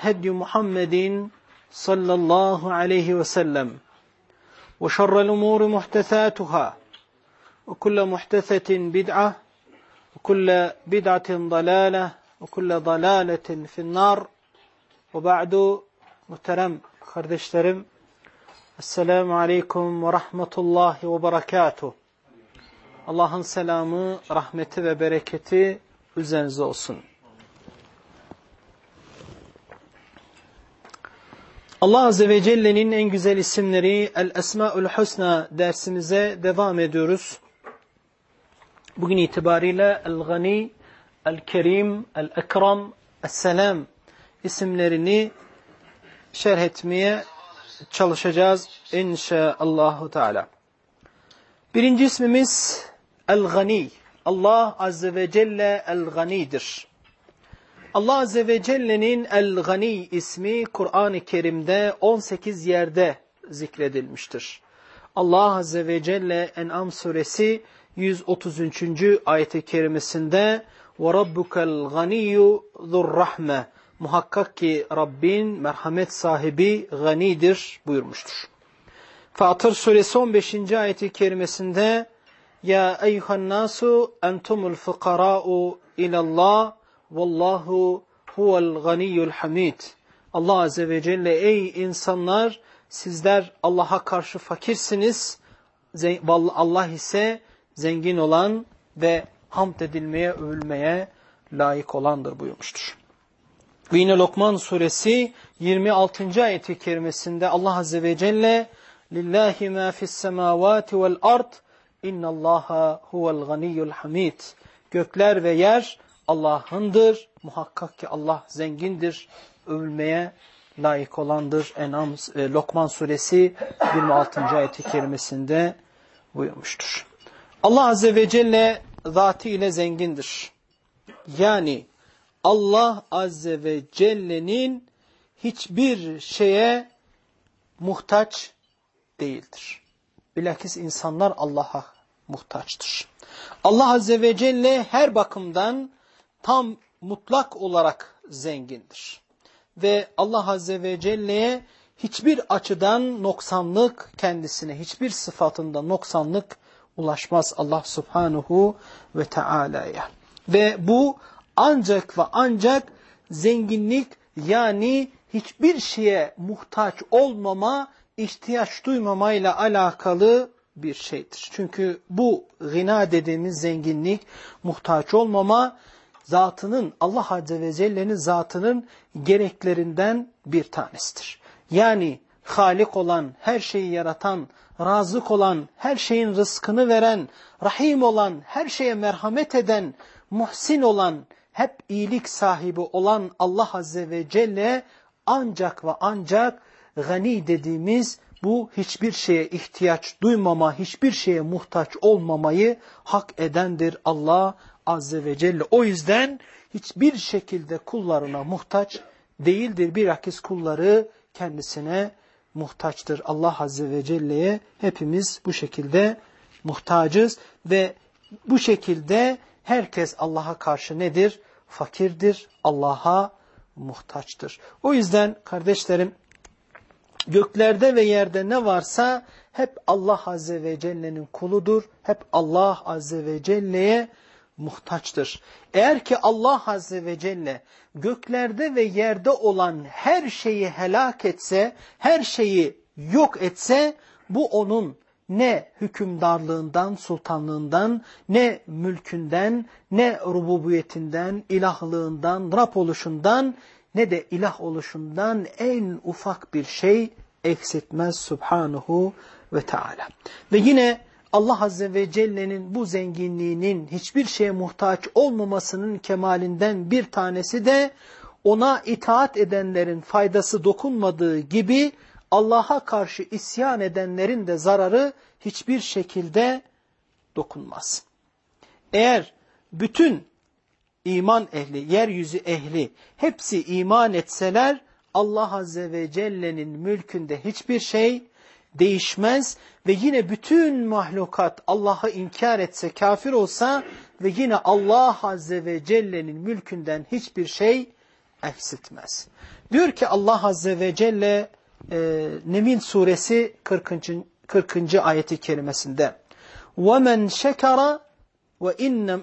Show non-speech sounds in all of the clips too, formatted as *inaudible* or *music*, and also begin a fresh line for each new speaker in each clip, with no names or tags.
هدي محمد صلى الله عليه وسلم وشر الأمور محدثاتها وكل محدثة بدعة وكل بدعة ضلالة وكل ضلالة في النار وبعد muhterem kardeşlerim Esselamu Aleyküm ve Rahmetullahi ve Berekatuh Allah'ın selamı, rahmeti ve bereketi üzerinize olsun. Allah Azze ve Celle'nin en güzel isimleri El Esmaül Husna dersimize devam ediyoruz. Bugün itibariyle El Gani, El Kerim, El Ekram, El Selam isimlerini şerh etmeye çalışacağız inşaallahu teala. Birinci ismimiz El Gani. Allah Azze ve Celle El Gani'dir. Allah Azze ve Celle'nin El-Gani ismi Kur'an-ı Kerim'de 18 yerde zikredilmiştir. Allah Azze ve Celle En'am suresi 133. ayet-i kerimesinde وَرَبُّكَ الْغَنِيُّ ذُرْ رَحْمَةِ Muhakkak ki Rabbin merhamet sahibi ganidir buyurmuştur. Fatır suresi 15. ayet-i kerimesinde Ya eyyuhan nasu entumul fukara'u ilallah Vallahu huvel ganiyyul hamid. Allah Azze ve Celle ey insanlar sizler Allah'a karşı fakirsiniz. Allah ise zengin olan ve hamd edilmeye, övülmeye layık olandır buyurmuştur. Ve yine Lokman suresi 26. ayeti kerimesinde Allah Azze ve Celle Lillahi ma fis semavati vel ard innallaha huvel ganiyyul hamid. Gökler ve yer Allah'ındır. Muhakkak ki Allah zengindir. Övülmeye layık olandır. Enam, e, Lokman suresi 26. ayeti kerimesinde buyurmuştur. Allah Azze ve Celle zatı ile zengindir. Yani Allah Azze ve Celle'nin hiçbir şeye muhtaç değildir. Bilakis insanlar Allah'a muhtaçtır. Allah Azze ve Celle her bakımdan tam mutlak olarak zengindir. Ve Allah Azze ve Celle'ye hiçbir açıdan noksanlık kendisine, hiçbir sıfatında noksanlık ulaşmaz Allah Subhanahu ve Teala'ya. Ve bu ancak ve ancak zenginlik yani hiçbir şeye muhtaç olmama, ihtiyaç duymamayla alakalı bir şeydir. Çünkü bu gına dediğimiz zenginlik, muhtaç olmama, zatının Allah Azze ve Celle'nin zatının gereklerinden bir tanesidir. Yani Halik olan, her şeyi yaratan, razık olan, her şeyin rızkını veren, rahim olan, her şeye merhamet eden, muhsin olan, hep iyilik sahibi olan Allah Azze ve Celle ancak ve ancak gani dediğimiz bu hiçbir şeye ihtiyaç duymama, hiçbir şeye muhtaç olmamayı hak edendir Allah Azze ve Celle. O yüzden hiçbir şekilde kullarına muhtaç değildir. Bilakis kulları kendisine muhtaçtır. Allah Azze ve Celle'ye hepimiz bu şekilde muhtacız ve bu şekilde herkes Allah'a karşı nedir? Fakirdir, Allah'a muhtaçtır. O yüzden kardeşlerim göklerde ve yerde ne varsa hep Allah Azze ve Celle'nin kuludur. Hep Allah Azze ve Celle'ye muhtaçtır. Eğer ki Allah Azze ve Celle göklerde ve yerde olan her şeyi helak etse, her şeyi yok etse bu onun ne hükümdarlığından, sultanlığından, ne mülkünden, ne rububiyetinden, ilahlığından, Rab oluşundan, ne de ilah oluşundan en ufak bir şey eksiltmez Subhanahu ve Teala. Ve yine Allah Azze ve Celle'nin bu zenginliğinin hiçbir şeye muhtaç olmamasının kemalinden bir tanesi de ona itaat edenlerin faydası dokunmadığı gibi Allah'a karşı isyan edenlerin de zararı hiçbir şekilde dokunmaz. Eğer bütün iman ehli, yeryüzü ehli hepsi iman etseler Allah Azze ve Celle'nin mülkünde hiçbir şey değişmez ve yine bütün mahlukat Allah'ı inkar etse, kafir olsa ve yine Allah Azze ve Celle'nin mülkünden hiçbir şey eksiltmez. Diyor ki Allah Azze ve Celle e, Nemil suresi 40. 40. ayeti kerimesinde وَمَنْ شَكَرَ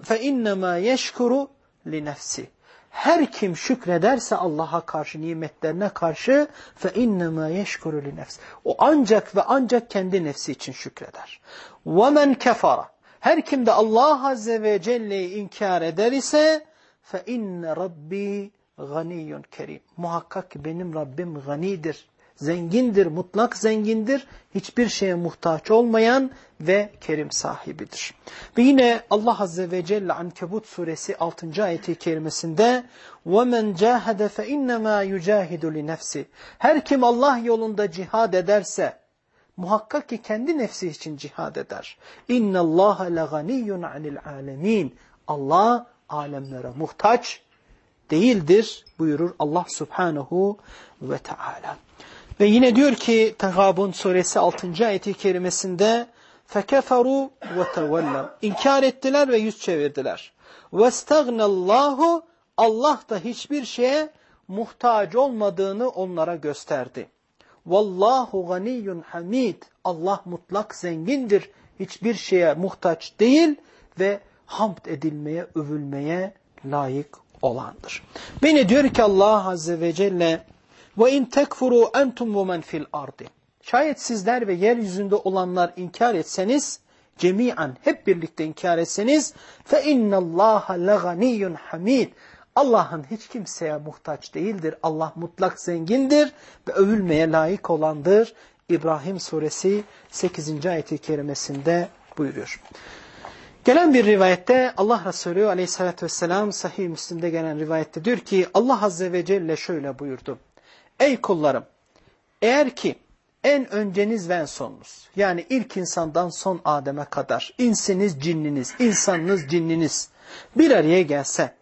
فَاِنَّمَا يَشْكُرُ لِنَفْسِ Her kim şükrederse Allah'a karşı, nimetlerine karşı فَاِنَّمَا يَشْكُرُ لِنَفْسِ O ancak ve ancak kendi nefsi için şükreder. وَمَنْ كَفَرَ Her kim de Allah Azze ve Celle'yi inkar eder ise فَاِنَّ رَبِّي غَنِيٌّ kerim. Muhakkak ki benim Rabbim ganidir zengindir, mutlak zengindir, hiçbir şeye muhtaç olmayan ve kerim sahibidir. Ve yine Allah Azze ve Celle Ankebut suresi 6. ayeti kerimesinde وَمَنْ جَاهَدَ فَاِنَّمَا يُجَاهِدُ لِنَفْسِ Her kim Allah yolunda cihad ederse, muhakkak ki kendi nefsi için cihad eder. اِنَّ اللّٰهَ لَغَنِيٌّ عَنِ الْعَالَمِينَ Allah alemlere muhtaç değildir buyurur Allah Subhanahu ve Teala. Ve yine diyor ki Tegabun suresi 6. ayeti kerimesinde فَكَفَرُوا وَتَوَلَّوْا İnkar ettiler ve yüz çevirdiler. وَاسْتَغْنَ اللّٰهُ Allah da hiçbir şeye muhtaç olmadığını onlara gösterdi. Vallahu ganiyyun hamid. Allah mutlak zengindir. Hiçbir şeye muhtaç değil ve hamd edilmeye, övülmeye layık olandır. Beni diyor ki Allah Azze ve Celle ve in tekfuru entum ve men fil ardi. Şayet sizler ve yeryüzünde olanlar inkar etseniz, cemiyen hep birlikte inkar etseniz, fe innallaha leganiyyun hamid. Allah'ın hiç kimseye muhtaç değildir. Allah mutlak zengindir ve övülmeye layık olandır. İbrahim suresi 8. ayeti kerimesinde buyuruyor. Gelen bir rivayette Allah Resulü aleyhissalatü vesselam sahih Müslim'de gelen rivayette diyor ki Allah Azze ve Celle şöyle buyurdu. Ey kullarım eğer ki en önceniz ve en sonunuz yani ilk insandan son Adem'e kadar insiniz cinniniz insanınız cinniniz bir araya gelse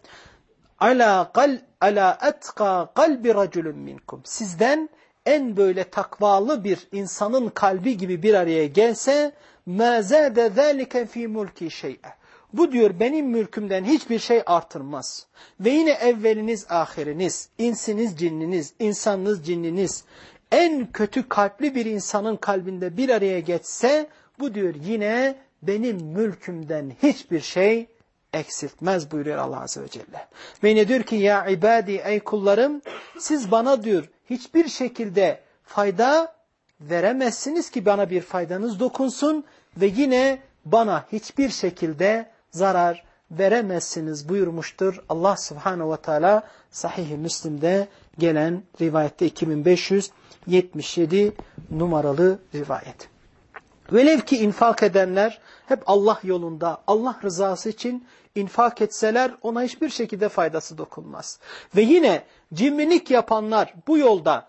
ala kal ala etqa kalbi raculun minkum. Sizden en böyle takvalı bir insanın kalbi gibi bir araya gelse ma zade zalika fi mulki şey'e bu diyor benim mülkümden hiçbir şey artırmaz. Ve yine evveliniz ahiriniz, insiniz cinniniz, insanınız cinniniz en kötü kalpli bir insanın kalbinde bir araya geçse bu diyor yine benim mülkümden hiçbir şey eksiltmez buyuruyor Allah Azze ve Celle. Ve yine diyor ki ya ibadi ey kullarım siz bana diyor hiçbir şekilde fayda veremezsiniz ki bana bir faydanız dokunsun ve yine bana hiçbir şekilde zarar veremezsiniz buyurmuştur. Allah subhanehu ve teala sahih-i Müslim'de gelen rivayette 2577 numaralı rivayet. Velev ki infak edenler hep Allah yolunda, Allah rızası için infak etseler ona hiçbir şekilde faydası dokunmaz. Ve yine cimrilik yapanlar bu yolda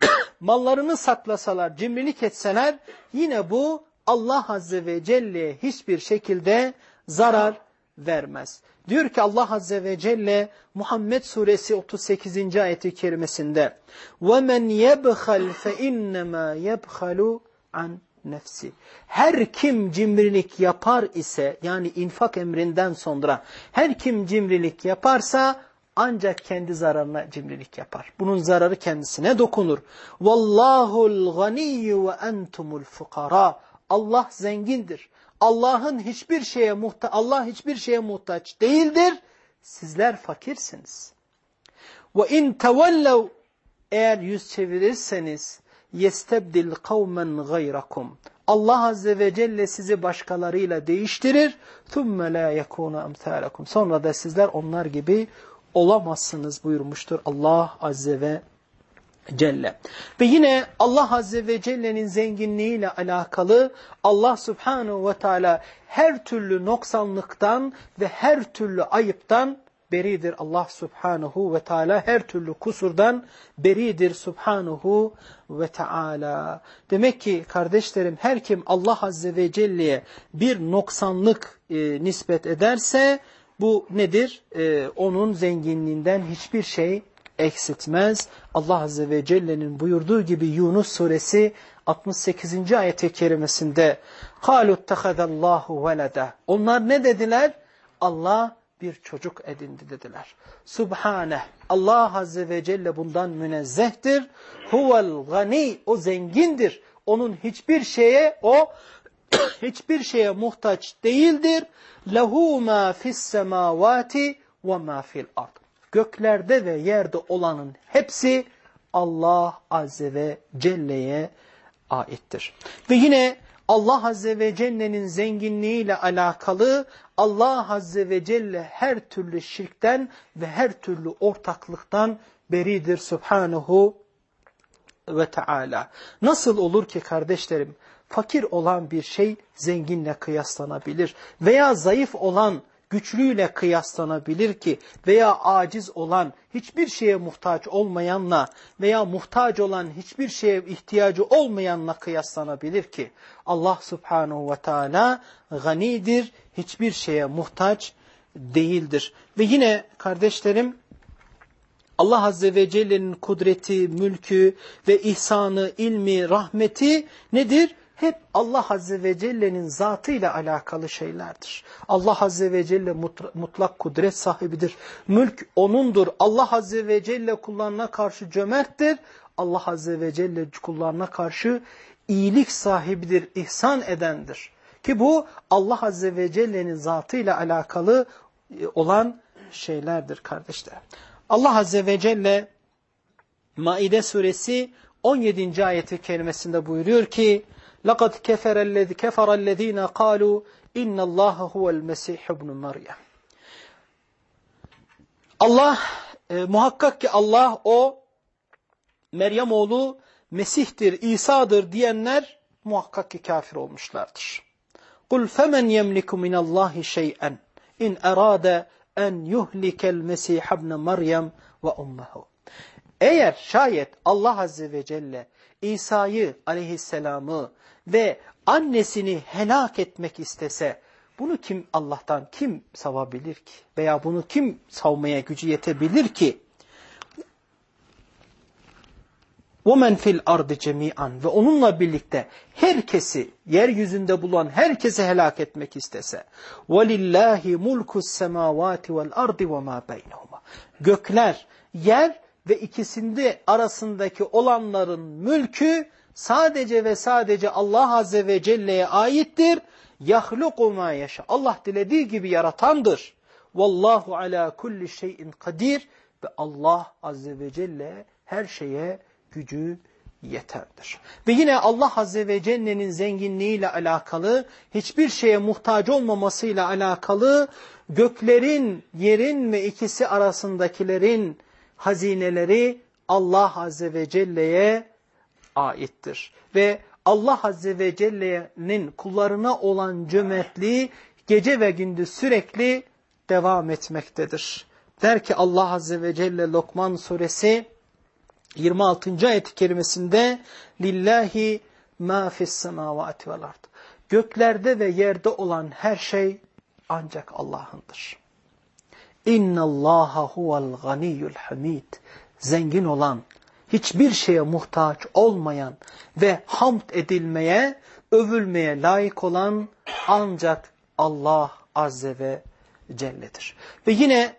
*coughs* mallarını saklasalar, cimrilik etseler yine bu Allah Azze ve Celle'ye hiçbir şekilde zarar vermez. Diyor ki Allah Azze ve Celle Muhammed Suresi 38. ayeti kerimesinde وَمَنْ يَبْخَلْ فَاِنَّمَا يَبْخَلُ عَنْ nefsi. Her kim cimrilik yapar ise yani infak emrinden sonra her kim cimrilik yaparsa ancak kendi zararına cimrilik yapar. Bunun zararı kendisine dokunur. Vallahul ganiyyu ve entumul fukara. Allah zengindir. Allah'ın hiçbir şeye muhta Allah hiçbir şeye muhtaç değildir. Sizler fakirsiniz. Ve in tevellev eğer yüz çevirirseniz yestebdil kavmen gayrakum. Allah azze ve celle sizi başkalarıyla değiştirir. Thumme la yekunu emsalakum. Sonra da sizler onlar gibi olamazsınız buyurmuştur Allah azze ve Celle. Ve yine Allah Azze ve Celle'nin zenginliğiyle alakalı Allah Subhanahu ve Teala her türlü noksanlıktan ve her türlü ayıptan beridir Allah Subhanahu ve Teala. Her türlü kusurdan beridir Subhanahu ve Teala. Demek ki kardeşlerim her kim Allah Azze ve Celle'ye bir noksanlık e, nispet ederse bu nedir? E, onun zenginliğinden hiçbir şey eksiltmez. Allah Azze ve Celle'nin buyurduğu gibi Yunus suresi 68. ayet-i kerimesinde قَالُوا اتَّخَذَ اللّٰهُ وَلَدَ Onlar ne dediler? Allah bir çocuk edindi dediler. Subhaneh. Allah Azze ve Celle bundan münezzehtir. Huvel gani. O zengindir. Onun hiçbir şeye o *coughs* hiçbir şeye muhtaç değildir. Lehu ma fis semavati ve ma fil ard. Göklerde ve yerde olanın hepsi Allah Azze ve Celle'ye aittir. Ve yine Allah Azze ve Celle'nin zenginliğiyle alakalı Allah Azze ve Celle her türlü şirkten ve her türlü ortaklıktan beridir Subhanahu ve Teala. Nasıl olur ki kardeşlerim fakir olan bir şey zenginle kıyaslanabilir veya zayıf olan güçlüyle kıyaslanabilir ki veya aciz olan hiçbir şeye muhtaç olmayanla veya muhtaç olan hiçbir şeye ihtiyacı olmayanla kıyaslanabilir ki Allah subhanahu ve teala ganidir, hiçbir şeye muhtaç değildir. Ve yine kardeşlerim Allah Azze ve Celle'nin kudreti, mülkü ve ihsanı, ilmi, rahmeti nedir? Hep Allah Azze ve Celle'nin zatıyla alakalı şeylerdir. Allah Azze ve Celle mutlak kudret sahibidir. Mülk O'nundur. Allah Azze ve Celle kullarına karşı cömerttir. Allah Azze ve Celle kullarına karşı iyilik sahibidir, ihsan edendir. Ki bu Allah Azze ve Celle'nin zatıyla alakalı e, olan şeylerdir kardeşler. Allah Azze ve Celle Maide suresi 17. ayeti kerimesinde buyuruyor ki لَقَدْ كَفَرَ الَّذِي كَفَرَ الَّذ۪ينَ قَالُوا اِنَّ اللّٰهَ هُوَ الْمَسِيحُ ابْنُ مَرْيَمْ Allah, e, muhakkak ki Allah o Meryem oğlu Mesih'tir, İsa'dır diyenler muhakkak ki kafir olmuşlardır. قُلْ فَمَنْ يَمْلِكُ مِنَ اللّٰهِ شَيْئًا اِنْ اَرَادَ اَنْ يُهْلِكَ الْمَسِيحَ ابْنَ مَرْيَمْ وَاُمَّهُ Eğer şayet Allah Azze ve Celle İsa'yı aleyhisselamı ve annesini helak etmek istese bunu kim Allah'tan kim savabilir ki? Veya bunu kim savmaya gücü yetebilir ki? وَمَنْ fil ardı cemi'an ve onunla birlikte herkesi, yeryüzünde bulan herkesi helak etmek istese وَلِلَّهِ مُلْكُ السَّمَاوَاتِ وَالْاَرْضِ وَمَا بَيْنَهُمَا Gökler, yer ve ikisinde arasındaki olanların mülkü sadece ve sadece Allah Azze ve Celle'ye aittir. Yahluku ma yaşa. Allah dilediği gibi yaratandır. Vallahu ala kulli şeyin kadir ve Allah Azze ve Celle her şeye gücü yeterdir. Ve yine Allah Azze ve Celle'nin zenginliğiyle alakalı, hiçbir şeye muhtaç olmamasıyla alakalı, göklerin, yerin ve ikisi arasındakilerin hazineleri Allah Azze ve Celle'ye aittir. Ve Allah Azze ve Celle'nin kullarına olan cömertliği gece ve gündüz sürekli devam etmektedir. Der ki Allah Azze ve Celle Lokman suresi 26. ayet-i kerimesinde Lillahi ma fis vel ard. Göklerde ve yerde olan her şey ancak Allah'ındır. İnna Allaha huvel ganiyyul hamid. Zengin olan, hiçbir şeye muhtaç olmayan ve hamd edilmeye, övülmeye layık olan ancak Allah Azze ve Celle'dir. Ve yine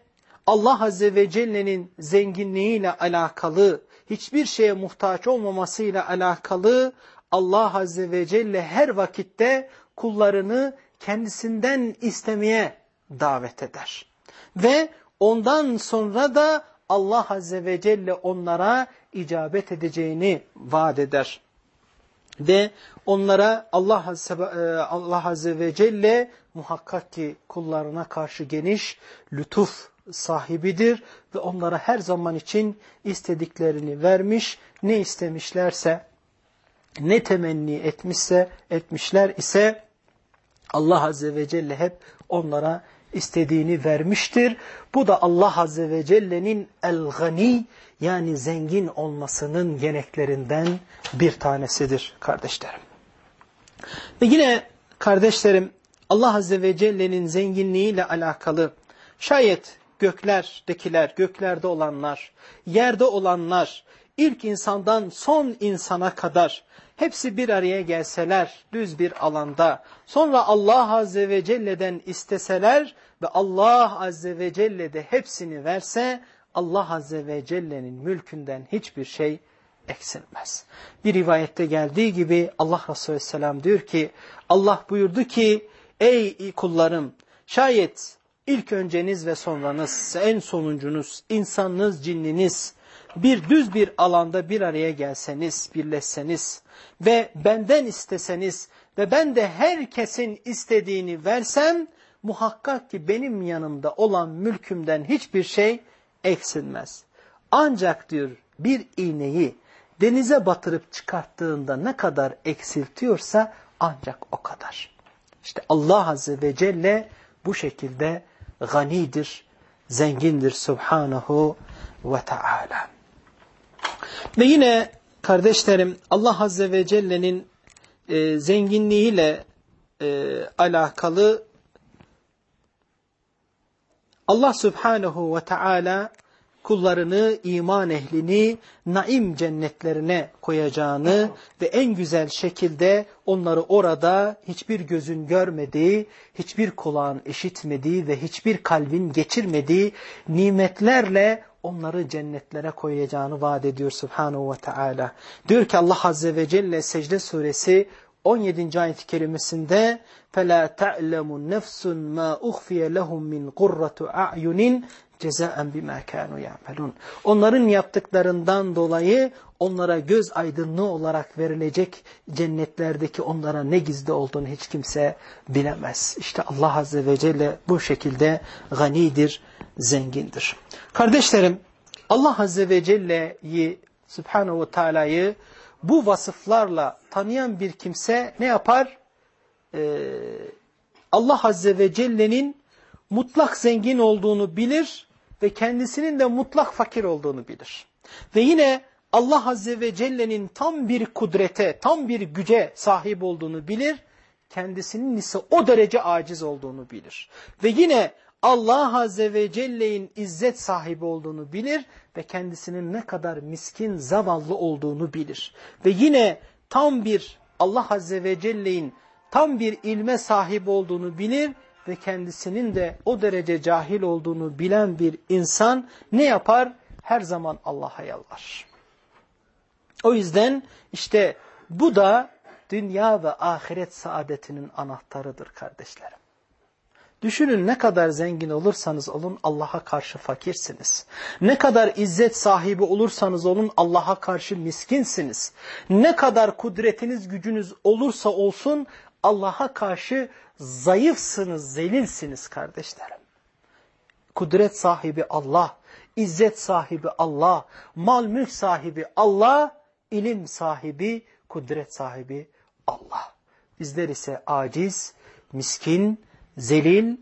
Allah Azze ve Celle'nin zenginliğiyle alakalı, hiçbir şeye muhtaç olmamasıyla alakalı Allah Azze ve Celle her vakitte kullarını kendisinden istemeye davet eder. Ve ondan sonra da Allah Azze ve Celle onlara icabet edeceğini vaat eder. Ve onlara Allah Azze, e, Allah Azze ve Celle muhakkak ki kullarına karşı geniş lütuf sahibidir ve onlara her zaman için istediklerini vermiş, ne istemişlerse, ne temenni etmişse, etmişler ise Allah Azze ve Celle hep onlara istediğini vermiştir. Bu da Allah Azze ve Celle'nin el-gani yani zengin olmasının geneklerinden bir tanesidir kardeşlerim. Ve yine kardeşlerim Allah Azze ve Celle'nin zenginliğiyle alakalı şayet göklerdekiler, göklerde olanlar, yerde olanlar, ilk insandan son insana kadar hepsi bir araya gelseler düz bir alanda, sonra Allah Azze ve Celle'den isteseler ve Allah Azze ve Celle de hepsini verse, Allah Azze ve Celle'nin mülkünden hiçbir şey eksilmez. Bir rivayette geldiği gibi Allah Resulü Aleyhisselam diyor ki, Allah buyurdu ki, ey kullarım, şayet ilk önceniz ve sonranız, en sonuncunuz, insanınız, cinniniz, bir düz bir alanda bir araya gelseniz, birleşseniz ve benden isteseniz ve ben de herkesin istediğini versem, muhakkak ki benim yanımda olan mülkümden hiçbir şey eksilmez. Ancak diyor bir iğneyi denize batırıp çıkarttığında ne kadar eksiltiyorsa ancak o kadar. İşte Allah Azze ve Celle bu şekilde ganidir, zengindir Subhanahu ve Teala. Ve yine kardeşlerim Allah Azze ve Celle'nin e, zenginliğiyle e, alakalı Allah Subhanahu ve Teala kullarını, iman ehlini naim cennetlerine koyacağını ve en güzel şekilde onları orada hiçbir gözün görmediği, hiçbir kulağın işitmediği ve hiçbir kalbin geçirmediği nimetlerle onları cennetlere koyacağını vaat ediyor Subhanahu ve Teala. Diyor ki Allah Azze ve Celle Secde Suresi 17. ayet-i kerimesinde فَلَا تَعْلَمُ نَفْسٌ مَا اُخْفِيَ لَهُمْ مِنْ قُرَّةُ اَعْيُنٍ cezaen bima kanu ya'melun. Onların yaptıklarından dolayı onlara göz aydınlığı olarak verilecek cennetlerdeki onlara ne gizli olduğunu hiç kimse bilemez. İşte Allah Azze ve Celle bu şekilde ganidir, zengindir. Kardeşlerim Allah Azze ve Celle'yi Subhanahu ve Teala'yı bu vasıflarla tanıyan bir kimse ne yapar? Ee, Allah Azze ve Celle'nin mutlak zengin olduğunu bilir ve kendisinin de mutlak fakir olduğunu bilir. Ve yine Allah Azze ve Celle'nin tam bir kudrete, tam bir güce sahip olduğunu bilir, kendisinin ise o derece aciz olduğunu bilir. Ve yine Allah Azze ve Celle'nin izzet sahibi olduğunu bilir ve kendisinin ne kadar miskin, zavallı olduğunu bilir. Ve yine tam bir Allah Azze ve Celle'nin tam bir ilme sahip olduğunu bilir ve kendisinin de o derece cahil olduğunu bilen bir insan ne yapar? Her zaman Allah'a yalvar. O yüzden işte bu da dünya ve ahiret saadetinin anahtarıdır kardeşlerim. Düşünün ne kadar zengin olursanız olun Allah'a karşı fakirsiniz. Ne kadar izzet sahibi olursanız olun Allah'a karşı miskinsiniz. Ne kadar kudretiniz gücünüz olursa olsun Allah'a karşı zayıfsınız, zelilsiniz kardeşlerim. Kudret sahibi Allah, izzet sahibi Allah, mal mülk sahibi Allah, ilim sahibi, kudret sahibi Allah. Bizler ise aciz, miskin, zelil,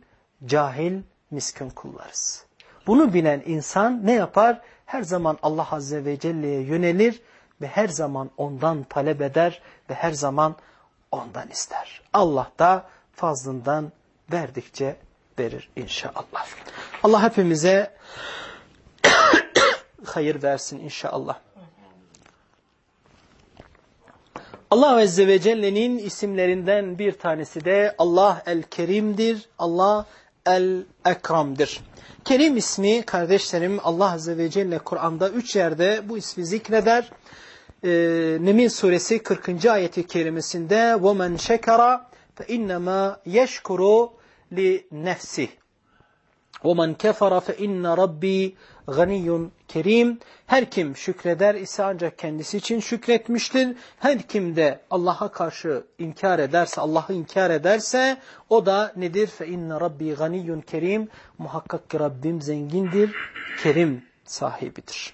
cahil, miskin kullarız. Bunu bilen insan ne yapar? Her zaman Allah Azze ve Celle'ye yönelir ve her zaman ondan talep eder ve her zaman ondan ister. Allah da fazlından verdikçe verir inşallah. Allah hepimize *coughs* hayır versin inşallah. Allah Azze ve Celle'nin isimlerinden bir tanesi de Allah el-Kerim'dir, Allah el-Ekram'dır. Kerim ismi kardeşlerim Allah Azze ve Celle Kur'an'da üç yerde bu ismi zikreder. Ee, Nemil suresi 40. ayeti kerimesinde وَمَنْ شَكَرَ فَاِنَّمَا يَشْكُرُ لِنَفْسِهِ وَمَنْ كَفَرَ فَاِنَّ رَبِّي غَنِيٌّ kerim. Her kim şükreder ise ancak kendisi için şükretmiştir. Her kim de Allah'a karşı inkar ederse, Allah'ı inkar ederse o da nedir? Fe inne rabbi ganiyyun kerim. Muhakkak ki Rabbim zengindir, kerim sahibidir.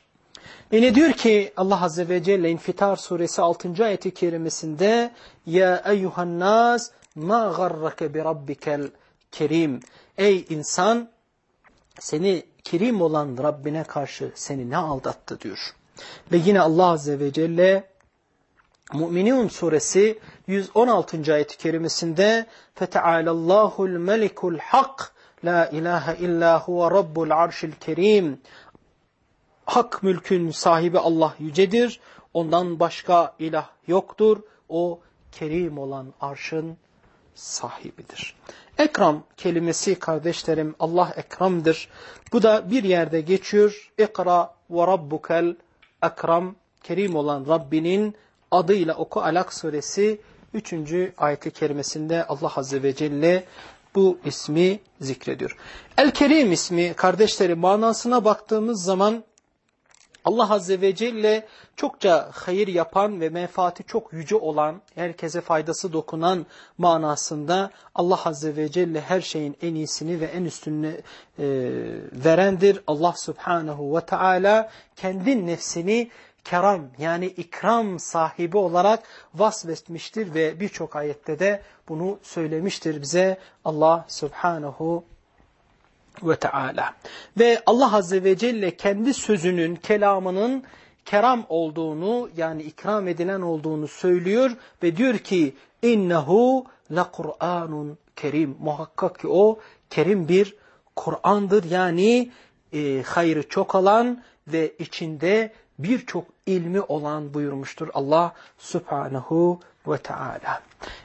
Ve ne diyor ki Allah Azze ve Celle İnfitar suresi 6. ayeti kerimesinde Ya eyyuhan nas ma garrake bi rabbikel kerim. Ey insan seni kerim olan Rabbine karşı seni ne aldattı diyor. Ve yine Allah Azze ve Celle Mü'minun suresi 116. ayet-i kerimesinde فَتَعَالَ اللّٰهُ الْمَلِكُ الْحَقِّ La ilahe illa huve rabbul arşil kerim. Hak mülkün sahibi Allah yücedir. Ondan başka ilah yoktur. O kerim olan arşın sahibidir. Ekram kelimesi kardeşlerim Allah ekramdır. Bu da bir yerde geçiyor. İkra ve rabbukel ekram. Kerim olan Rabbinin adıyla oku Alak suresi 3. ayeti kerimesinde Allah Azze ve Celle bu ismi zikrediyor. El-Kerim ismi kardeşlerim manasına baktığımız zaman Allah Azze ve Celle çokça hayır yapan ve menfaati çok yüce olan, herkese faydası dokunan manasında Allah Azze ve Celle her şeyin en iyisini ve en üstünü e, verendir. Allah Subhanahu ve Teala kendi nefsini keram yani ikram sahibi olarak vasfetmiştir ve birçok ayette de bunu söylemiştir bize Allah Subhanahu ve Teala. Ve Allah Azze ve Celle kendi sözünün, kelamının keram olduğunu yani ikram edilen olduğunu söylüyor ve diyor ki innehu la Kur'anun kerim. Muhakkak ki o kerim bir Kur'an'dır yani e, hayrı çok alan ve içinde birçok ilmi olan buyurmuştur Allah Subhanahu ve Teala.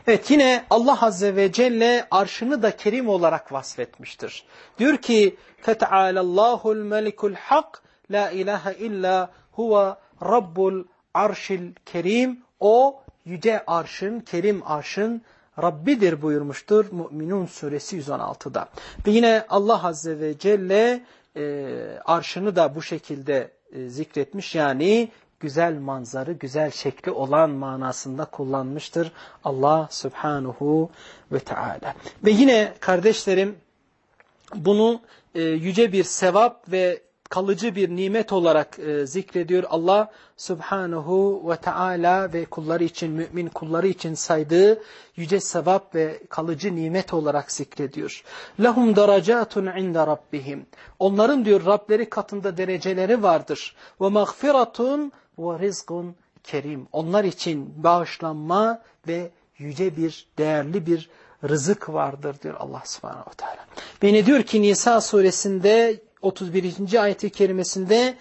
Evet yine Allah Azze ve Celle arşını da kerim olarak vasfetmiştir. Diyor ki فَتَعَالَ اللّٰهُ الْمَلِكُ الْحَقِّ La ilahe illa huve Rabbul arşil kerim. O yüce arşın, kerim arşın Rabbidir buyurmuştur Müminun suresi 116'da. Ve yine Allah Azze ve Celle e, arşını da bu şekilde e, zikretmiş. Yani güzel manzarı, güzel şekli olan manasında kullanmıştır Allah Subhanahu ve Teala. Ve yine kardeşlerim bunu e, yüce bir sevap ve kalıcı bir nimet olarak e, zikrediyor Allah Subhanahu ve Teala ve kulları için, mümin kulları için saydığı yüce sevap ve kalıcı nimet olarak zikrediyor. Lahum daracatun inda rabbihim. Onların diyor Rableri katında dereceleri vardır. Ve mağfiratun ve rizkun kerim. Onlar için bağışlanma ve yüce bir, değerli bir rızık vardır diyor Allah subhanahu wa ta'ala. Ve ne diyor ki Nisa suresinde 31. ayeti kerimesinde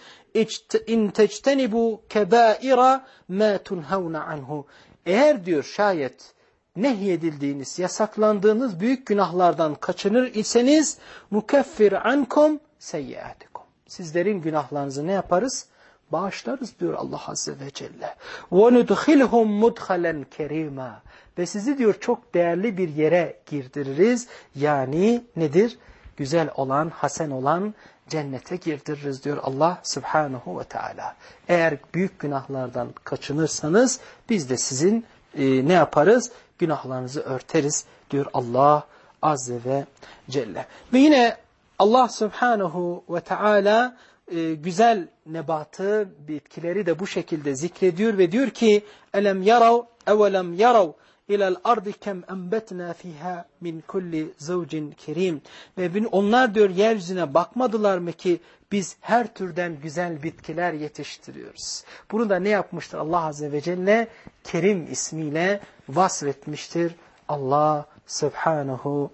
in tectenibu kebaira ma tunhavna anhu. Eğer diyor şayet nehyedildiğiniz, yasaklandığınız büyük günahlardan kaçınır iseniz mukeffir ankum seyyiatikum. Sizlerin günahlarınızı ne yaparız? bağışlarız diyor Allah Azze ve Celle. وَنُدْخِلْهُمْ مُدْخَلًا كَرِيمًا Ve sizi diyor çok değerli bir yere girdiririz. Yani nedir? Güzel olan, hasen olan cennete girdiririz diyor Allah Subhanahu ve Teala. Eğer büyük günahlardan kaçınırsanız biz de sizin e, ne yaparız? Günahlarınızı örteriz diyor Allah Azze ve Celle. Ve yine Allah Subhanahu ve Teala e, güzel nebatı, bitkileri de bu şekilde zikrediyor ve diyor ki elem yarav evelem yarav ilal ardi kem embetna fiha min kulli zavcin kerim ve onlar diyor yeryüzüne bakmadılar mı ki biz her türden güzel bitkiler yetiştiriyoruz. Bunu da ne yapmıştır Allah Azze ve Celle? Kerim ismiyle vasfetmiştir Allah Subhanahu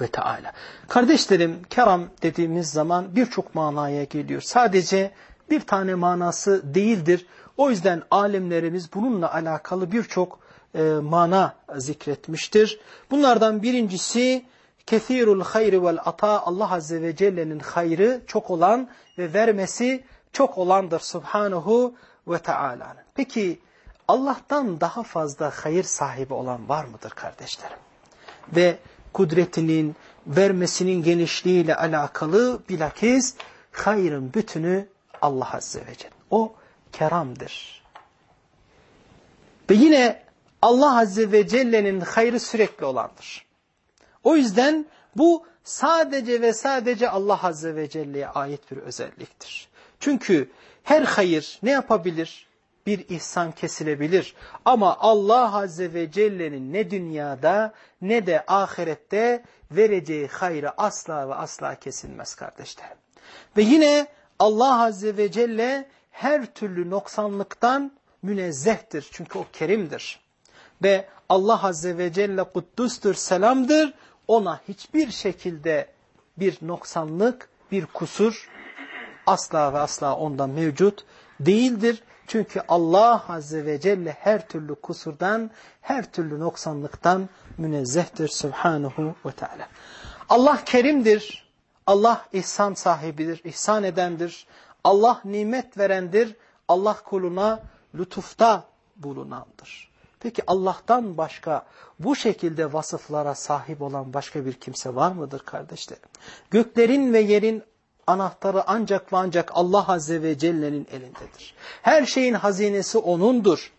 ve Teala. Kardeşlerim keram dediğimiz zaman birçok manaya geliyor. Sadece bir tane manası değildir. O yüzden alimlerimiz bununla alakalı birçok e, mana zikretmiştir. Bunlardan birincisi kethirul hayri vel ata Allah Azze ve Celle'nin hayrı çok olan ve vermesi çok olandır Subhanahu ve Teala'nın. Peki Allah'tan daha fazla hayır sahibi olan var mıdır kardeşlerim? Ve kudretinin, vermesinin genişliğiyle alakalı bilakis hayrın bütünü Allah Azze ve Celle. O keramdır. Ve yine Allah Azze ve Celle'nin hayrı sürekli olandır. O yüzden bu sadece ve sadece Allah Azze ve Celle'ye ait bir özelliktir. Çünkü her hayır ne yapabilir? Bir ihsan kesilebilir. Ama Allah Azze ve Celle'nin ne dünyada ne de ahirette vereceği hayrı asla ve asla kesilmez kardeşlerim. Ve yine Allah Azze ve Celle her türlü noksanlıktan münezzehtir. Çünkü o kerimdir. Ve Allah Azze ve Celle kuddustur, selamdır. Ona hiçbir şekilde bir noksanlık, bir kusur asla ve asla ondan mevcut değildir. Çünkü Allah Azze ve Celle her türlü kusurdan, her türlü noksanlıktan münezzehtir Subhanahu ve Teala. Allah kerimdir. Allah ihsan sahibidir, ihsan edendir. Allah nimet verendir. Allah kuluna lütufta bulunandır. Peki Allah'tan başka bu şekilde vasıflara sahip olan başka bir kimse var mıdır kardeşlerim? Göklerin ve yerin anahtarı ancak ve ancak Allah Azze ve Celle'nin elindedir. Her şeyin hazinesi O'nundur.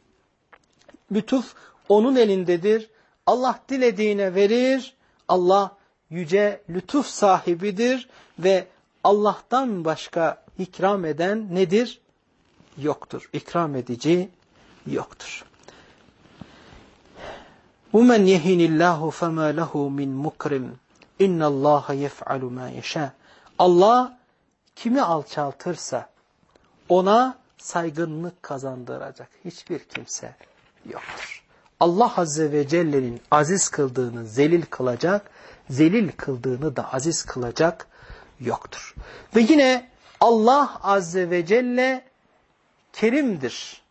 Lütuf O'nun elindedir. Allah dilediğine verir. Allah yüce lütuf sahibidir ve Allah'tan başka ikram eden nedir? Yoktur. İkram edici yoktur. وَمَنْ يَهِنِ اللّٰهُ فَمَا لَهُ مِنْ مُكْرِمٍ اِنَّ اللّٰهَ يَفْعَلُ مَا يَشَاءُ Allah kimi alçaltırsa ona saygınlık kazandıracak hiçbir kimse yoktur. Allah Azze ve Celle'nin aziz kıldığını zelil kılacak, zelil kıldığını da aziz kılacak yoktur. Ve yine Allah Azze ve Celle kerimdir,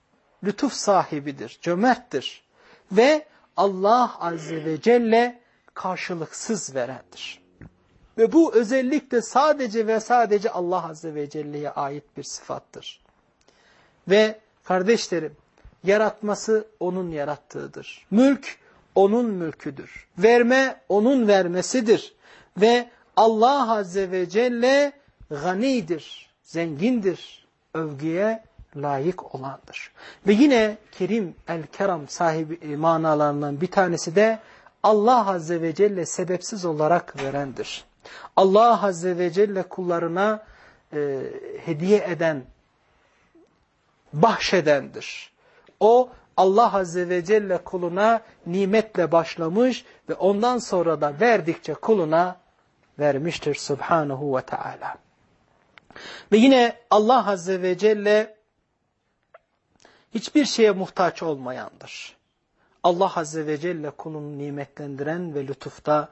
lütuf sahibidir, cömerttir ve Allah Azze ve Celle karşılıksız verendir. Ve bu özellikle sadece ve sadece Allah Azze ve Celle'ye ait bir sıfattır. Ve kardeşlerim, yaratması O'nun yarattığıdır. Mülk O'nun mülküdür. Verme O'nun vermesidir. Ve Allah Azze ve Celle ganidir, zengindir, övgüye layık olandır. Ve yine Kerim el-Keram sahibi manalarından bir tanesi de Allah Azze ve Celle sebepsiz olarak verendir. Allah Azze ve Celle kullarına e, hediye eden, bahşedendir. O Allah Azze ve Celle kuluna nimetle başlamış ve ondan sonra da verdikçe kuluna vermiştir Subhanahu ve Teala. Ve yine Allah Azze ve Celle hiçbir şeye muhtaç olmayandır. Allah Azze ve Celle kulunu nimetlendiren ve lütufta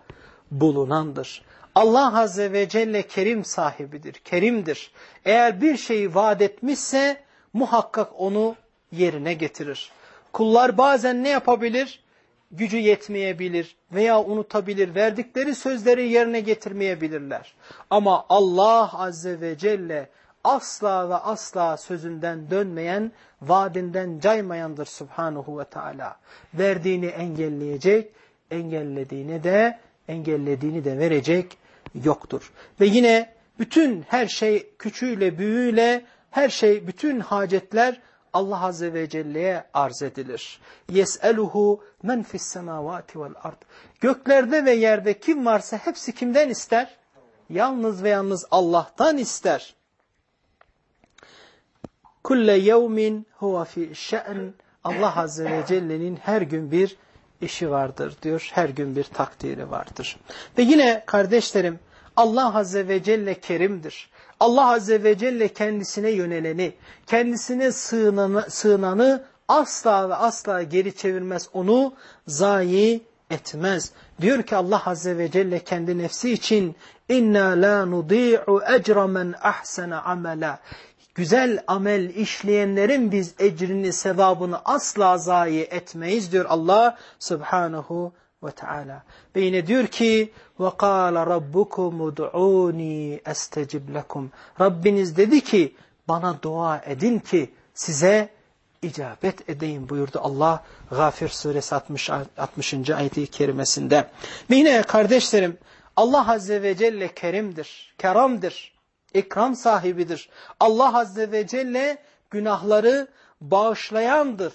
bulunandır. Allah Azze ve Celle kerim sahibidir, kerimdir. Eğer bir şeyi vaat etmişse muhakkak onu yerine getirir. Kullar bazen ne yapabilir? Gücü yetmeyebilir veya unutabilir. Verdikleri sözleri yerine getirmeyebilirler. Ama Allah Azze ve Celle asla ve asla sözünden dönmeyen, vaadinden caymayandır Subhanahu ve Teala. Verdiğini engelleyecek, engellediğini de engellediğini de verecek yoktur. Ve yine bütün her şey küçüğüyle büyüğüyle her şey bütün hacetler Allah Azze ve Celle'ye arz edilir. يَسْأَلُهُ مَنْ فِي السَّمَاوَاتِ وَالْأَرْضِ Göklerde ve yerde kim varsa hepsi kimden ister? Yalnız ve yalnız Allah'tan ister. Kulle yevmin huve fi şe'n Allah Azze ve Celle'nin her gün bir işi vardır diyor. Her gün bir takdiri vardır. Ve yine kardeşlerim Allah Azze ve Celle kerimdir. Allah Azze ve Celle kendisine yöneleni, kendisine sığınanı, sığınanı asla ve asla geri çevirmez. Onu zayi etmez. Diyor ki Allah Azze ve Celle kendi nefsi için inna la nudi'u ecra men ahsana amela güzel amel işleyenlerin biz ecrini, sevabını asla zayi etmeyiz diyor Allah subhanahu ve Teala. Ve yine diyor ki وَقَالَ رَبُّكُمُ دُعُونِي اَسْتَجِبْ لَكُمْ Rabbiniz dedi ki bana dua edin ki size icabet edeyim buyurdu Allah Gafir suresi 60. 60. ayeti kerimesinde. Ve yine kardeşlerim Allah Azze ve Celle kerimdir, keramdır, ikram sahibidir. Allah Azze ve Celle günahları bağışlayandır.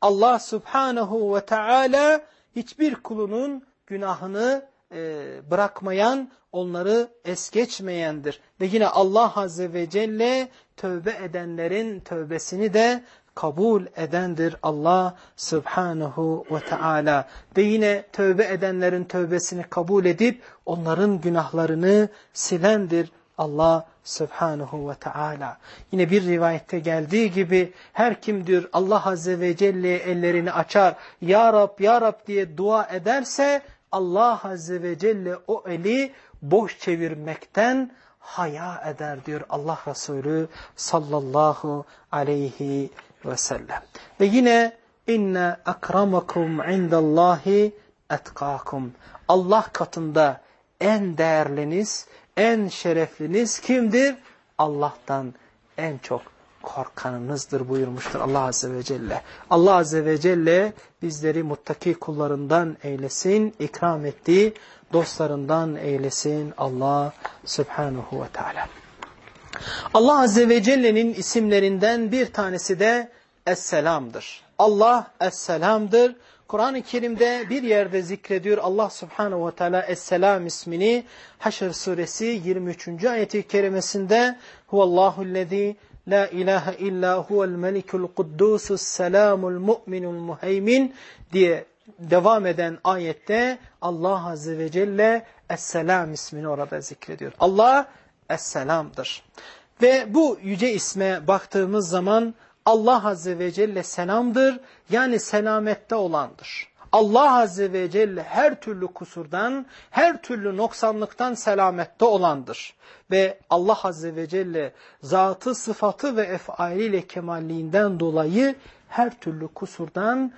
Allah Subhanahu ve Teala hiçbir kulunun günahını e, bırakmayan, onları es geçmeyendir. Ve yine Allah Azze ve Celle tövbe edenlerin tövbesini de kabul edendir Allah Subhanahu ve Teala. Ve yine tövbe edenlerin tövbesini kabul edip onların günahlarını silendir Allah Subhanahu ve Teala. Yine bir rivayette geldiği gibi her kim diyor Allah Azze ve Celle ellerini açar, Ya Rab, Ya Rab diye dua ederse Allah Azze ve Celle o eli boş çevirmekten haya eder diyor Allah Resulü sallallahu aleyhi ve sellem. Ve yine inne akramakum indallahi etkakum. Allah katında en değerliniz, en şerefliniz kimdir? Allah'tan en çok korkanınızdır buyurmuştur Allah Azze ve Celle. Allah Azze ve Celle bizleri muttaki kullarından eylesin, ikram ettiği dostlarından eylesin Allah Subhanahu ve Teala. Allah Azze ve Celle'nin isimlerinden bir tanesi de Esselam'dır. Allah Esselam'dır. Kur'an-ı Kerim'de bir yerde zikrediyor Allah Subhanahu ve Teala Esselam ismini Haşr suresi 23. ayeti kerimesinde Huvallahu'llezî la ilahe illa huvel melikul kuddusus selamul mu'minul muheymin diye devam eden ayette Allah Azze ve Celle Esselam ismini orada zikrediyor. Allah Esselam'dır. Ve bu yüce isme baktığımız zaman Allah Azze ve Celle selamdır. Yani selamette olandır. Allah Azze ve Celle her türlü kusurdan, her türlü noksanlıktan selamette olandır. Ve Allah Azze ve Celle zatı, sıfatı ve efaliyle kemalliğinden dolayı her türlü kusurdan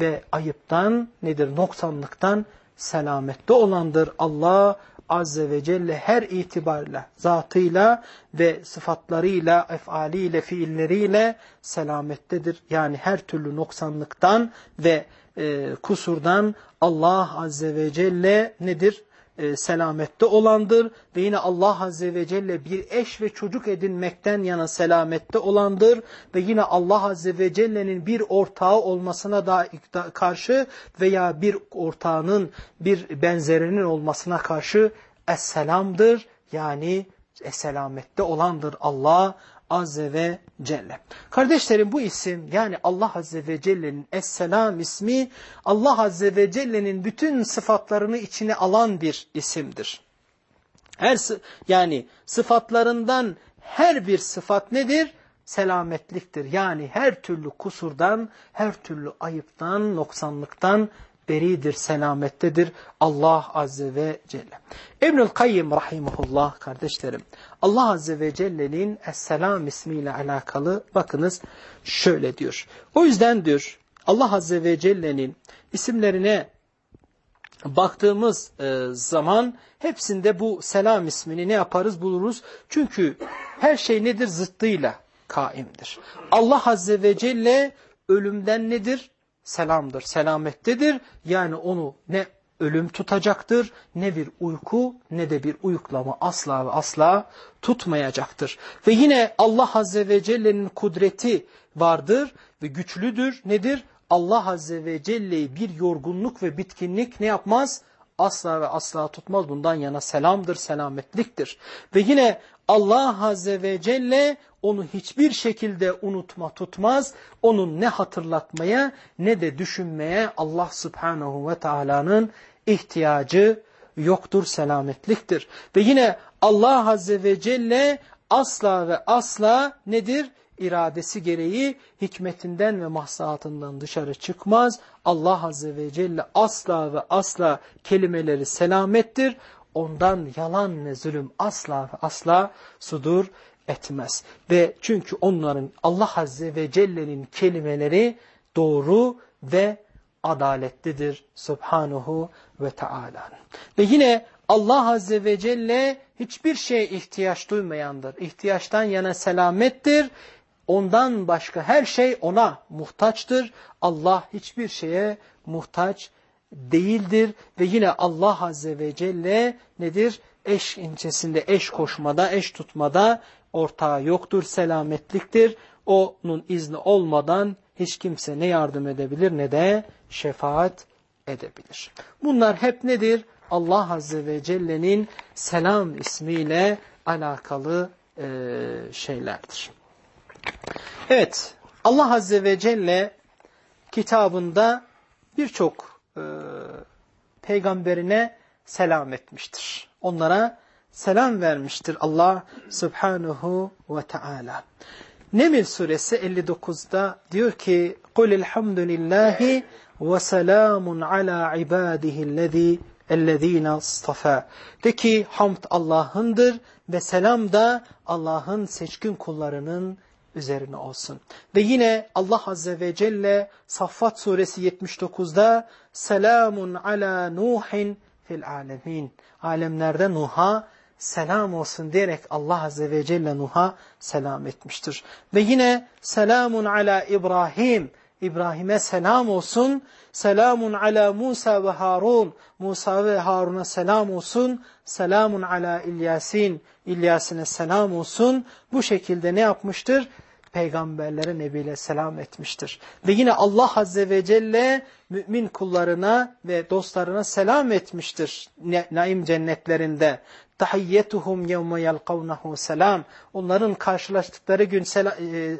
ve ayıptan nedir noksanlıktan selamette olandır. Allah Azze ve Celle her itibarla, zatıyla ve sıfatlarıyla, efaliyle, fiilleriyle selamettedir. Yani her türlü noksanlıktan ve e, kusurdan Allah Azze ve Celle nedir? E, selamette olandır ve yine Allah Azze ve Celle bir eş ve çocuk edinmekten yana selamette olandır ve yine Allah Azze ve Celle'nin bir ortağı olmasına da karşı veya bir ortağının bir benzerinin olmasına karşı Esselam'dır. Yani selamette olandır Allah Azze ve Celle. Kardeşlerim bu isim yani Allah Azze ve Celle'nin Esselam ismi Allah Azze ve Celle'nin bütün sıfatlarını içine alan bir isimdir. Her yani sıfatlarından her bir sıfat nedir? Selametliktir. Yani her türlü kusurdan, her türlü ayıptan, noksanlıktan beridir, selamettedir Allah Azze ve Celle. İbnül Kayyim Rahimullah kardeşlerim, Allah Azze ve Celle'nin Es-Selam ismiyle alakalı bakınız şöyle diyor. O yüzden diyor Allah Azze ve Celle'nin isimlerine baktığımız e, zaman hepsinde bu selam ismini ne yaparız buluruz. Çünkü her şey nedir? Zıttıyla kaimdir. Allah Azze ve Celle ölümden nedir? selamdır, selamettedir. Yani onu ne ölüm tutacaktır, ne bir uyku ne de bir uyuklama asla ve asla tutmayacaktır. Ve yine Allah Azze ve Celle'nin kudreti vardır ve güçlüdür. Nedir? Allah Azze ve Celle'yi bir yorgunluk ve bitkinlik ne yapmaz? Asla ve asla tutmaz. Bundan yana selamdır, selametliktir. Ve yine Allah Azze ve Celle onu hiçbir şekilde unutma tutmaz. Onun ne hatırlatmaya ne de düşünmeye Allah Subhanahu ve Taala'nın ihtiyacı yoktur, selametliktir. Ve yine Allah Azze ve Celle asla ve asla nedir? iradesi gereği hikmetinden ve mahsatından dışarı çıkmaz. Allah Azze ve Celle asla ve asla kelimeleri selamettir ondan yalan ve zulüm asla ve asla sudur etmez. Ve çünkü onların Allah Azze ve Celle'nin kelimeleri doğru ve adaletlidir Subhanahu ve Teala. Ve yine Allah Azze ve Celle hiçbir şeye ihtiyaç duymayandır. İhtiyaçtan yana selamettir. Ondan başka her şey ona muhtaçtır. Allah hiçbir şeye muhtaç değildir. Ve yine Allah Azze ve Celle nedir? Eş incesinde, eş koşmada, eş tutmada ortağı yoktur, selametliktir. Onun izni olmadan hiç kimse ne yardım edebilir ne de şefaat edebilir. Bunlar hep nedir? Allah Azze ve Celle'nin selam ismiyle alakalı e, şeylerdir. Evet, Allah Azze ve Celle kitabında birçok e, peygamberine selam etmiştir. Onlara selam vermiştir Allah Subhanahu ve Teala. Neml suresi 59'da diyor ki قُلِ الْحَمْدُ لِلّٰهِ وَسَلَامٌ عَلَى عِبَادِهِ الَّذ۪ي اَلَّذ۪ينَ اصْطَفَى De ki hamd Allah'ındır ve selam da Allah'ın seçkin kullarının üzerine olsun. Ve yine Allah Azze ve Celle Saffat suresi 79'da Selamun ala Nuhin fil alemin. Alemlerde Nuh'a selam olsun diyerek Allah Azze ve Celle Nuh'a selam etmiştir. Ve yine selamun ala İbrahim. İbrahim'e selam olsun. Selamun ala Musa ve Harun. Musa ve Harun'a selam olsun. Selamun ala İlyasin. İlyasine selam olsun. Bu şekilde ne yapmıştır? Peygamberlere Nebi'yle selam etmiştir. Ve yine Allah Azze ve Celle mümin kullarına ve dostlarına selam etmiştir. Naim cennetlerinde. Tahiyyetuhum yevme yelkavnahu selam. Onların karşılaştıkları gün selam, e, e,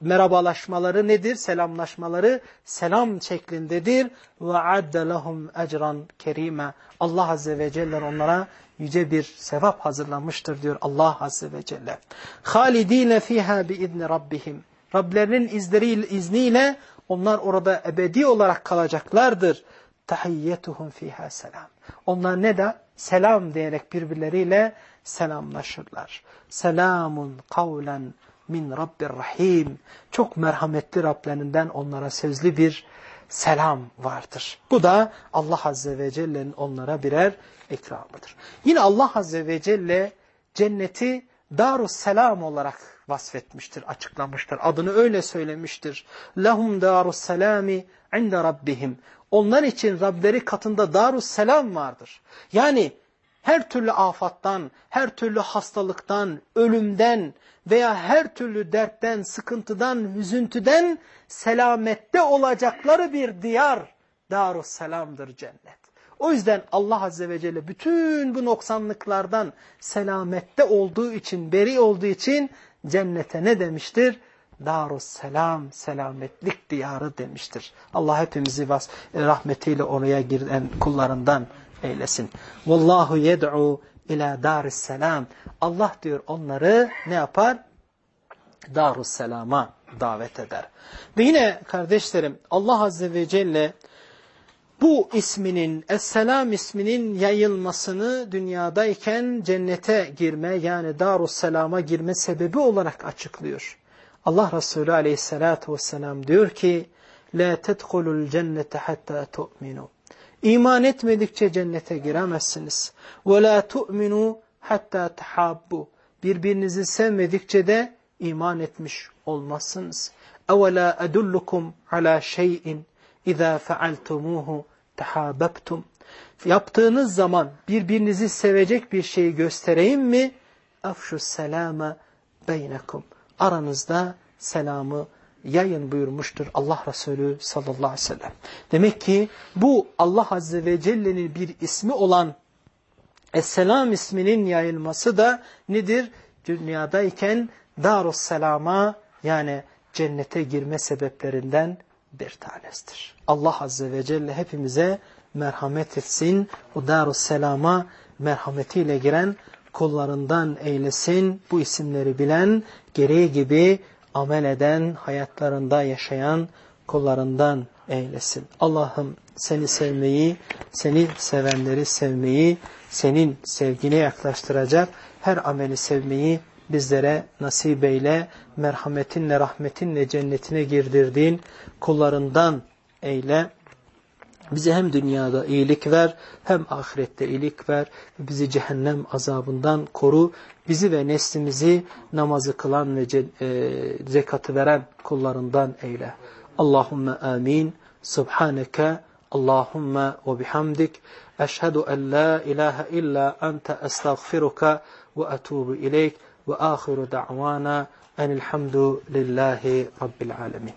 merhabalaşmaları nedir? Selamlaşmaları selam şeklindedir. Ve adde lehum ecran kerime. Allah Azze ve Celle onlara yüce bir sevap hazırlamıştır diyor Allah Azze ve Celle. Halidine fiha bi izni rabbihim. Rablerinin izleriyle, izniyle onlar orada ebedi olarak kalacaklardır. Tahiyyetuhum fiha selam. Onlar ne de selam diyerek birbirleriyle selamlaşırlar. Selamun kavlen min Rabbir Rahim. Çok merhametli Rablerinden onlara sözlü bir selam vardır. Bu da Allah Azze ve Celle'nin onlara birer ikramıdır. Yine Allah Azze ve Celle cenneti Darus Selam olarak vasfetmiştir, açıklamıştır. Adını öyle söylemiştir. Lahum Darus Selami inde Rabbihim. Onlar için Rableri katında Darus Selam vardır. Yani her türlü afattan, her türlü hastalıktan, ölümden veya her türlü dertten, sıkıntıdan, hüzüntüden selamette olacakları bir diyar Darusselam'dır cennet. O yüzden Allah Azze ve Celle bütün bu noksanlıklardan selamette olduğu için, beri olduğu için cennete ne demiştir? Darusselam, selametlik diyarı demiştir. Allah hepimizi rahmetiyle oraya giren kullarından eylesin. Vallahu yed'u ila darisselam. Allah diyor onları ne yapar? Darusselama davet eder. Ve yine kardeşlerim Allah Azze ve Celle bu isminin, Esselam isminin yayılmasını dünyadayken cennete girme yani Darusselam'a girme sebebi olarak açıklıyor. Allah Resulü aleyhissalatu vesselam diyor ki La tedhulul cennete hatta tu'minu. İman etmedikçe cennete giremezsiniz. وَلَا تُؤْمِنُوا hatta tahabbu. Birbirinizi sevmedikçe de iman etmiş olmazsınız. اَوَلَا أَدُلُّكُمْ عَلَى شَيْءٍ اِذَا فَعَلْتُمُوهُ تَحَابَبْتُمْ Yaptığınız zaman birbirinizi sevecek bir şeyi göstereyim mi? اَفْشُ السَّلَامَ بَيْنَكُمْ Aranızda selamı yayın buyurmuştur Allah Resulü sallallahu aleyhi ve sellem. Demek ki bu Allah Azze ve Celle'nin bir ismi olan Esselam isminin yayılması da nedir? Dünyadayken Darusselam'a yani cennete girme sebeplerinden bir tanesidir. Allah Azze ve Celle hepimize merhamet etsin. O Darusselam'a merhametiyle giren kullarından eylesin. Bu isimleri bilen, gereği gibi amel eden, hayatlarında yaşayan kullarından eylesin. Allah'ım seni sevmeyi, seni sevenleri sevmeyi, senin sevgine yaklaştıracak her ameli sevmeyi bizlere nasip eyle. Merhametinle, rahmetinle cennetine girdirdiğin kullarından eyle. Bize hem dünyada iyilik ver hem ahirette iyilik ver. Bizi cehennem azabından koru. Bizi ve neslimizi namazı kılan ve e, zekatı veren kullarından eyle. Allahümme amin. Subhaneke Allahümme ve bihamdik. Eşhedü en la ilahe illa ente estağfiruka ve etubu ileyk. Ve ahiru da'vana enilhamdü lillahi rabbil alemin.